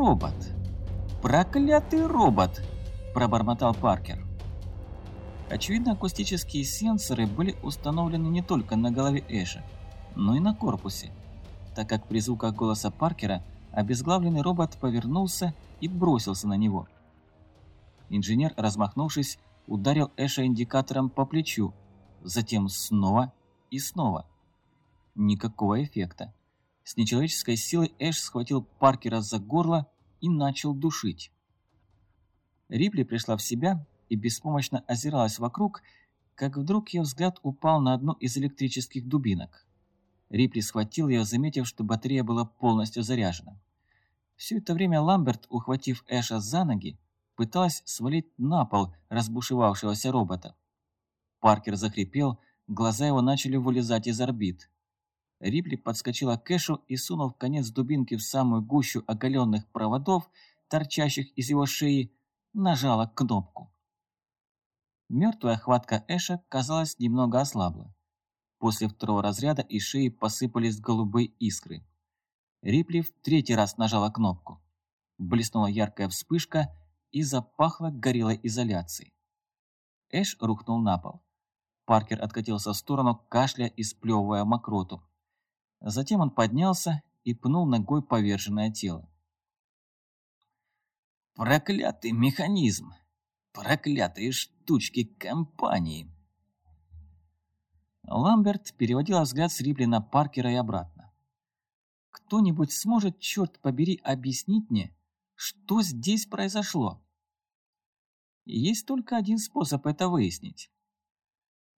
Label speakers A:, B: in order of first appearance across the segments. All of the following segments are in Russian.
A: «Робот! Проклятый робот!» – пробормотал Паркер. Очевидно, акустические сенсоры были установлены не только на голове Эша, но и на корпусе, так как при звуках голоса Паркера обезглавленный робот повернулся и бросился на него. Инженер, размахнувшись, ударил Эша индикатором по плечу, затем снова и снова. Никакого эффекта. С нечеловеческой силой Эш схватил Паркера за горло и начал душить. Рипли пришла в себя и беспомощно озиралась вокруг, как вдруг ее взгляд упал на одну из электрических дубинок. Рипли схватил ее, заметив, что батарея была полностью заряжена. Все это время Ламберт, ухватив Эша за ноги, пыталась свалить на пол разбушевавшегося робота. Паркер захрипел, глаза его начали вылезать из орбит. Рипли подскочила к Эшу и, сунув конец дубинки в самую гущу оголенных проводов, торчащих из его шеи, нажала кнопку. Мертвая хватка Эша, казалось, немного ослабла. После второго разряда из шеи посыпались голубые искры. Рипли в третий раз нажала кнопку. Блеснула яркая вспышка и запахло горелой изоляцией. Эш рухнул на пол. Паркер откатился в сторону, кашля и сплевывая мокроту. Затем он поднялся и пнул ногой поверженное тело. «Проклятый механизм! Проклятые штучки компании!» Ламберт переводил взгляд с Рипли на Паркера и обратно. «Кто-нибудь сможет, черт побери, объяснить мне, что здесь произошло?» Есть только один способ это выяснить.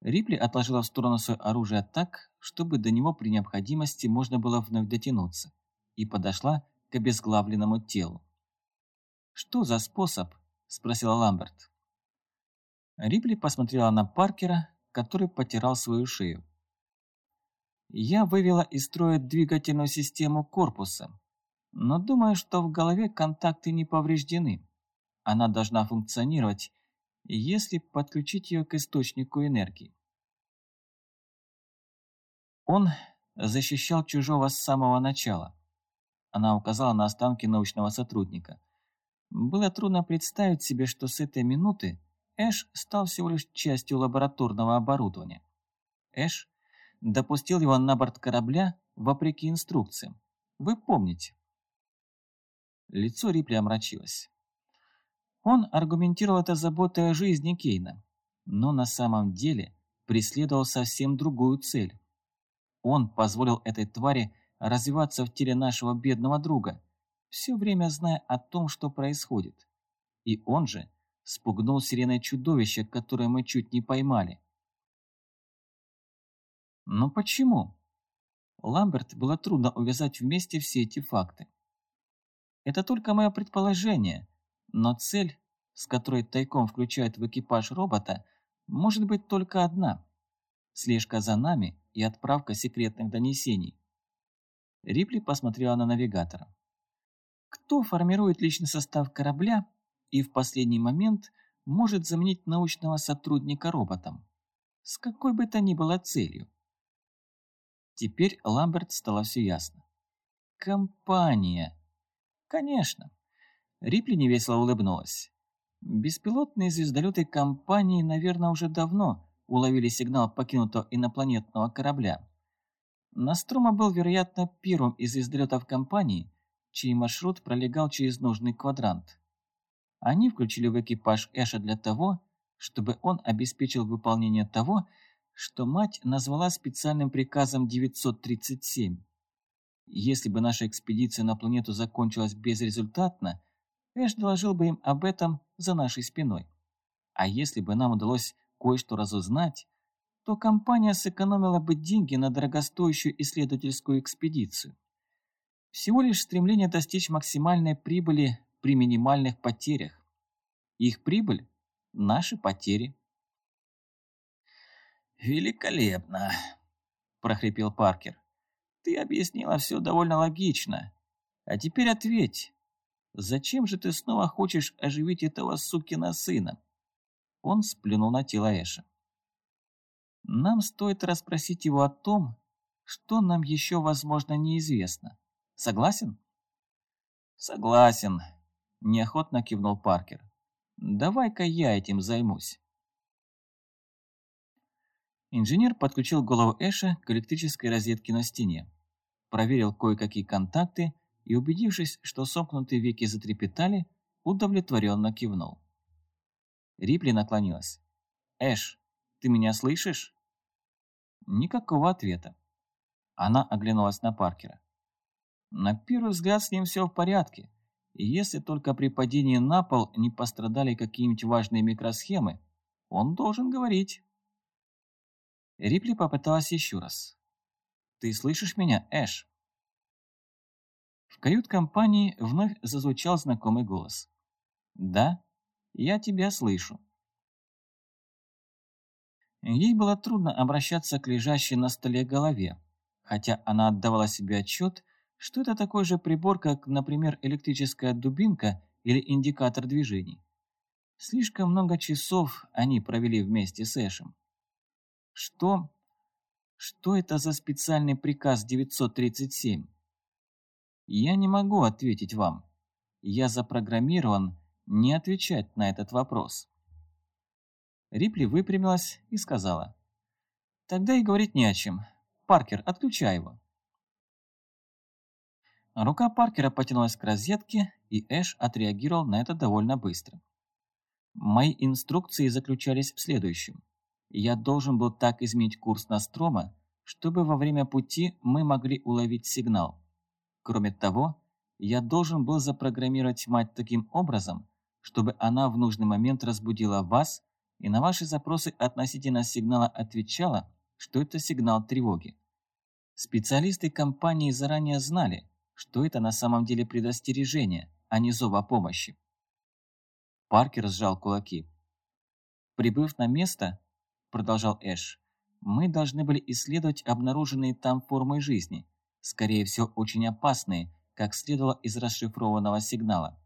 A: Рипли отложила в сторону свое оружие так, чтобы до него при необходимости можно было вновь дотянуться, и подошла к обезглавленному телу. «Что за способ?» – спросила Ламберт. Рипли посмотрела на Паркера, который потирал свою шею. «Я вывела из строя двигательную систему корпуса, но думаю, что в голове контакты не повреждены. Она должна функционировать, если подключить ее к источнику энергии. Он защищал чужого с самого начала. Она указала на останки научного сотрудника. Было трудно представить себе, что с этой минуты Эш стал всего лишь частью лабораторного оборудования. Эш допустил его на борт корабля вопреки инструкциям. Вы помните. Лицо Рипли омрачилось. Он аргументировал это заботой о жизни Кейна, но на самом деле преследовал совсем другую цель. Он позволил этой твари развиваться в теле нашего бедного друга, все время зная о том, что происходит. И он же спугнул сиреной чудовище, которое мы чуть не поймали. Но почему? Ламберт было трудно увязать вместе все эти факты. Это только мое предположение, но цель, с которой тайком включают в экипаж робота, может быть только одна – слежка за нами и отправка секретных донесений. Рипли посмотрела на навигатора. Кто формирует личный состав корабля и в последний момент может заменить научного сотрудника роботом? С какой бы то ни было целью? Теперь Ламберт стало все ясно. Компания. Конечно. Рипли невесело улыбнулась. Беспилотные звездолеты компании, наверное, уже давно уловили сигнал покинутого инопланетного корабля. Настрома был, вероятно, первым из звездолетов компании, чей маршрут пролегал через нужный квадрант. Они включили в экипаж Эша для того, чтобы он обеспечил выполнение того, что мать назвала специальным приказом 937. Если бы наша экспедиция на планету закончилась безрезультатно, Эш доложил бы им об этом за нашей спиной. А если бы нам удалось кое-что разузнать, то компания сэкономила бы деньги на дорогостоящую исследовательскую экспедицию. Всего лишь стремление достичь максимальной прибыли при минимальных потерях. Их прибыль – наши потери.
B: «Великолепно!» – прохрипел Паркер. «Ты объяснила все довольно логично. А теперь ответь, Зачем же ты снова хочешь оживить этого сукина сына?» Он сплюнул на тело Эша. Нам стоит расспросить его о том, что нам еще, возможно, неизвестно. Согласен?
A: Согласен, неохотно кивнул Паркер. Давай-ка я этим займусь. Инженер подключил голову Эша к электрической розетке на стене, проверил кое-какие контакты и, убедившись, что сомкнутые веки затрепетали, удовлетворенно кивнул. Рипли наклонилась. «Эш, ты меня слышишь?» Никакого ответа. Она оглянулась на Паркера. На первый взгляд с ним все в порядке, и если только при падении на пол не пострадали какие-нибудь важные микросхемы, он должен говорить. Рипли попыталась еще раз. «Ты слышишь меня, Эш?» В кают-компании вновь зазвучал знакомый голос. «Да, я тебя слышу». Ей было трудно обращаться к лежащей на столе голове, хотя она отдавала себе отчет, что это такой же прибор, как, например, электрическая дубинка или индикатор движений. Слишком много часов они провели вместе с Эшем. Что? Что это за специальный приказ 937? Я не могу ответить вам. Я запрограммирован не отвечать на этот вопрос. Рипли выпрямилась и сказала. Тогда и говорить не о чем. Паркер, отключай его. Рука Паркера потянулась к розетке, и Эш отреагировал на это довольно быстро. Мои инструкции заключались в следующем. Я должен был так изменить курс Настрома, чтобы во время пути мы могли уловить сигнал. Кроме того, я должен был запрограммировать мать таким образом, чтобы она в нужный момент разбудила вас и на ваши запросы относительно сигнала отвечала, что это сигнал тревоги. Специалисты компании заранее знали, что это на самом деле предостережение, а не зов о помощи. Паркер сжал кулаки. «Прибыв на место, — продолжал Эш, — мы должны были исследовать обнаруженные там формы жизни, скорее всего, очень опасные, как следовало из расшифрованного сигнала.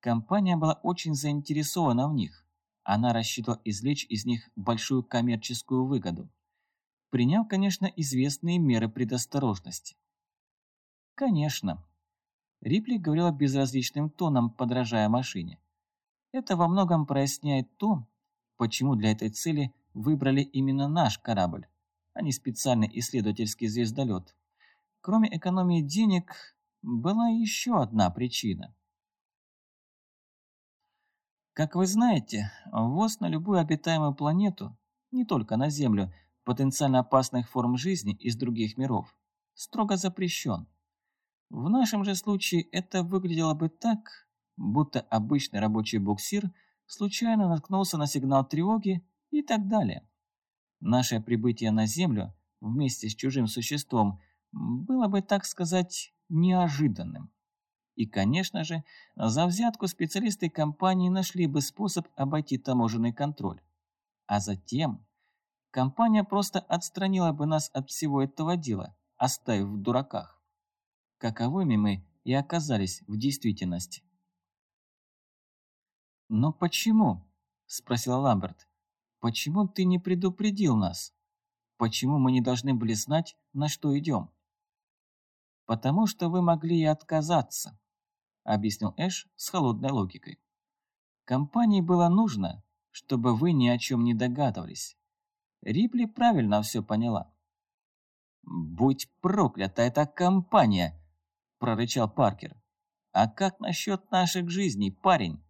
A: Компания была очень заинтересована в них. Она рассчитывала извлечь из них большую коммерческую выгоду, приняв, конечно, известные меры предосторожности. Конечно. Рипли говорила безразличным тоном, подражая машине. Это во многом проясняет то, почему для этой цели выбрали именно наш корабль, а не специальный исследовательский звездолет. Кроме экономии денег, была еще одна причина. Как вы знаете, ввоз на любую обитаемую планету, не только на Землю, потенциально опасных форм жизни из других миров, строго запрещен. В нашем же случае это выглядело бы так, будто обычный рабочий буксир случайно наткнулся на сигнал тревоги и так далее. Наше прибытие на Землю вместе с чужим существом было бы, так сказать, неожиданным. И, конечно же, за взятку специалисты компании нашли бы способ обойти таможенный контроль. А затем компания просто отстранила бы нас от всего этого дела, оставив в дураках. Каковыми мы и оказались в действительности. «Но почему?» – спросила Ламберт. «Почему ты не предупредил нас? Почему мы не должны были знать, на что идем?» «Потому что вы могли и отказаться», — объяснил Эш с холодной логикой. «Компании было нужно, чтобы вы ни о чем не догадывались. Рипли правильно все поняла». «Будь проклята эта компания!» — прорычал Паркер. «А как насчет наших жизней, парень?»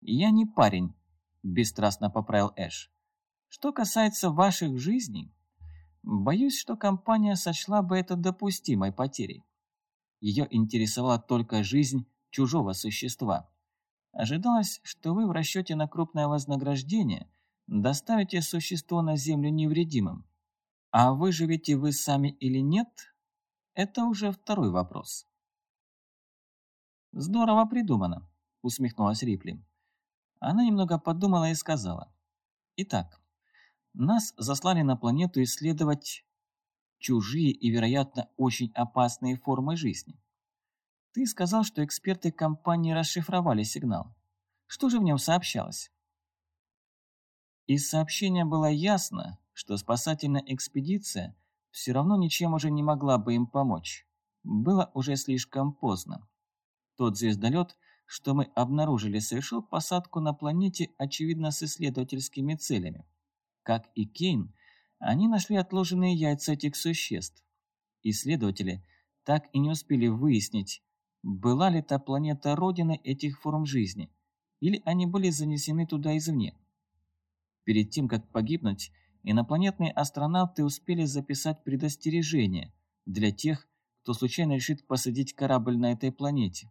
A: «Я не парень», — бесстрастно поправил Эш. «Что касается ваших жизней, Боюсь, что компания сочла бы это допустимой потерей. Ее интересовала только жизнь чужого существа. Ожидалось, что вы в расчете на крупное вознаграждение доставите существо на Землю невредимым. А выживете вы сами или нет, это уже второй вопрос. «Здорово придумано», — усмехнулась Рипли. Она немного подумала и сказала. «Итак, нас заслали на планету исследовать чужие и, вероятно, очень опасные формы жизни. Ты сказал, что эксперты компании расшифровали сигнал. Что же в нем сообщалось? Из сообщения было ясно, что спасательная экспедиция все равно ничем уже не могла бы им помочь. Было уже слишком поздно. Тот звездолет, что мы обнаружили, совершил посадку на планете, очевидно, с исследовательскими целями. Как и Кейн, они нашли отложенные яйца этих существ. Исследователи так и не успели выяснить, была ли та планета родиной этих форм жизни, или они были занесены туда извне. Перед тем, как погибнуть, инопланетные астронавты успели записать предостережение для тех, кто случайно решит посадить корабль на этой планете.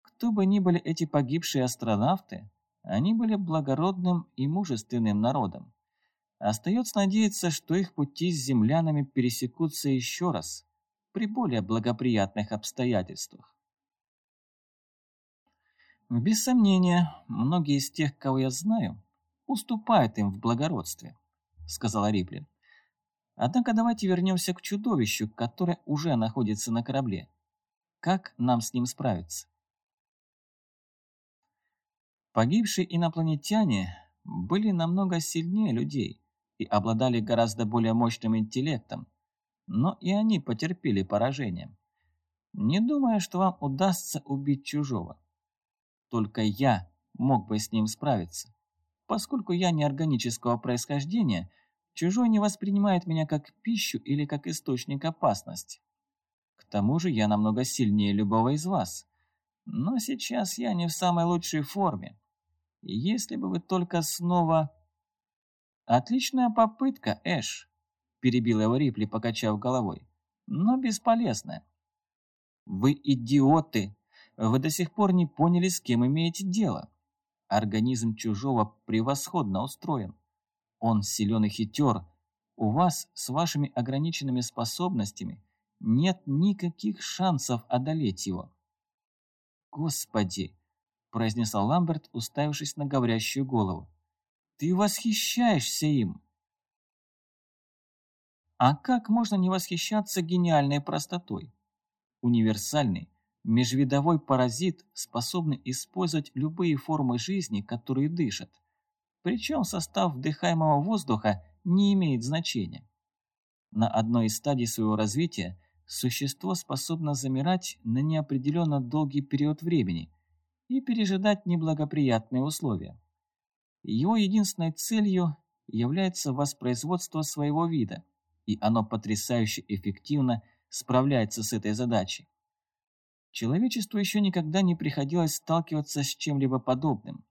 A: Кто бы ни были эти погибшие астронавты, они были благородным и мужественным народом. Остается надеяться, что их пути с землянами пересекутся еще раз, при более благоприятных обстоятельствах. Без сомнения, многие из тех, кого я знаю, уступают им в благородстве, сказала Рипли. Однако давайте вернемся к чудовищу, которое уже находится на корабле. Как нам с ним справиться? Погибшие инопланетяне были намного сильнее людей и обладали гораздо более мощным интеллектом, но и они потерпели поражение. Не думаю, что вам удастся убить чужого. Только я мог бы с ним справиться. Поскольку я не органического происхождения, чужой не воспринимает меня как пищу или как источник опасности. К тому же я намного сильнее любого из вас. Но сейчас я не в самой лучшей форме. Если бы вы только снова... Отличная попытка, Эш, перебил его Рипли, покачав головой. Но бесполезная. Вы идиоты, вы до сих пор не поняли, с кем имеете дело. Организм чужого превосходно устроен. Он силен и хитер. У вас с вашими ограниченными способностями нет никаких шансов одолеть его. «Господи!» – произнесла Ламберт, уставившись на говорящую голову. «Ты восхищаешься им!» А как можно не восхищаться гениальной простотой? Универсальный, Межвидовой паразит способный использовать любые формы жизни, которые дышат. Причем состав вдыхаемого воздуха не имеет значения. На одной из стадий своего развития существо способно замирать на неопределенно долгий период времени и пережидать неблагоприятные условия. Его единственной целью является воспроизводство своего вида, и оно потрясающе эффективно справляется с этой задачей. Человечеству еще никогда не приходилось сталкиваться с чем-либо подобным.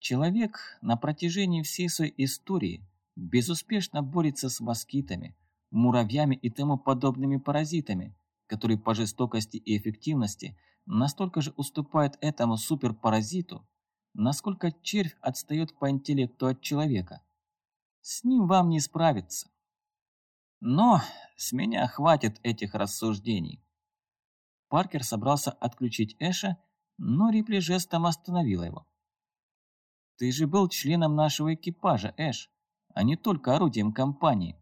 A: Человек на протяжении всей своей истории безуспешно борется с москитами, муравьями и тому подобными паразитами, которые по жестокости и эффективности настолько же уступают этому суперпаразиту, насколько червь отстает по интеллекту от человека. С ним вам не справиться. Но с меня хватит этих рассуждений. Паркер собрался отключить Эша, но Рипли жестом остановила его. «Ты же был членом нашего экипажа, Эш, а не только орудием компании.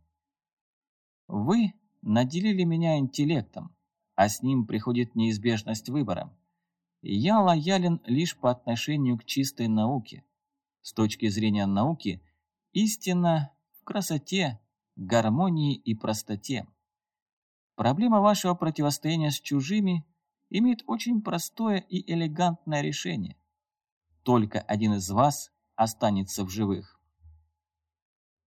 A: Вы наделили меня интеллектом, а с ним приходит неизбежность выбора. Я лоялен лишь по отношению к чистой науке. С точки зрения науки, истина в красоте, гармонии и простоте. Проблема вашего противостояния с чужими имеет очень простое и элегантное решение. Только один из вас останется в живых.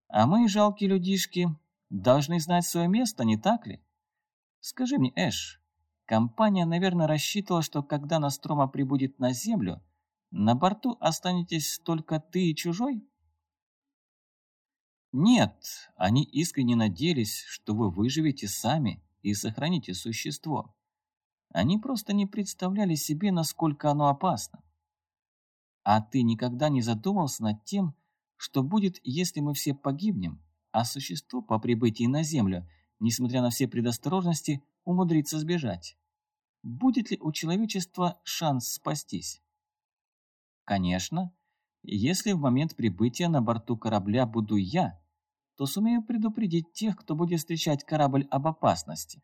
A: А мы, жалкие людишки, должны знать свое место, не так ли? Скажи мне, Эш, компания, наверное, рассчитывала, что когда Настрома прибудет на Землю, на борту останетесь только ты и чужой? Нет, они искренне надеялись, что вы выживете сами и сохраните существо. Они просто не представляли себе, насколько оно опасно. А ты никогда не задумался над тем, что будет, если мы все погибнем, а существо по прибытии на Землю, несмотря на все предосторожности, умудрится сбежать? Будет ли у человечества шанс спастись? Конечно, если в момент прибытия на борту корабля буду я, то сумею предупредить тех, кто будет встречать корабль об опасности.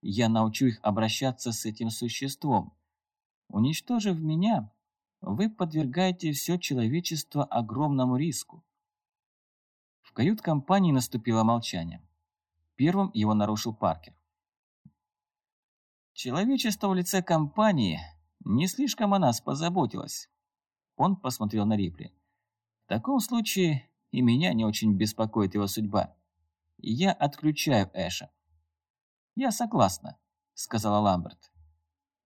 A: Я научу их обращаться с этим существом. Уничтожив меня, вы подвергаете все человечество огромному риску. В кают-компании наступило молчание. Первым его нарушил Паркер. Человечество в лице компании не слишком о нас позаботилось. Он посмотрел на Рипли. В таком случае и меня не очень беспокоит его судьба. Я отключаю Эша. Я согласна, сказала Ламберт.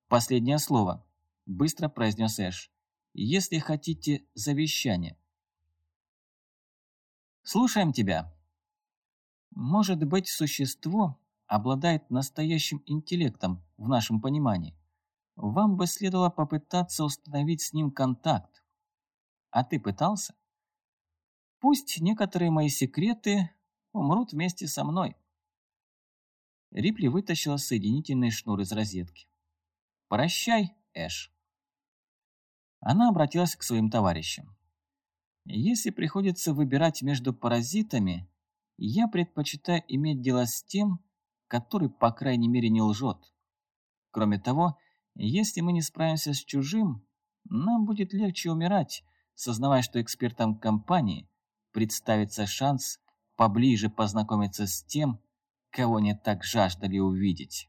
A: Последнее слово, быстро произнес Эш. Если хотите завещание. Слушаем тебя. Может быть, существо обладает настоящим интеллектом в нашем понимании. Вам бы следовало попытаться установить с ним контакт. А ты пытался? Пусть некоторые мои секреты умрут вместе со мной. Рипли вытащила соединительный шнур из розетки. «Прощай, Эш». Она обратилась к своим товарищам. «Если приходится выбирать между паразитами, я предпочитаю иметь дело с тем, который, по крайней мере, не лжет. Кроме того, если мы не справимся с чужим, нам будет легче умирать, сознавая, что экспертам компании представится шанс поближе познакомиться с тем, кого не так жаждали увидеть.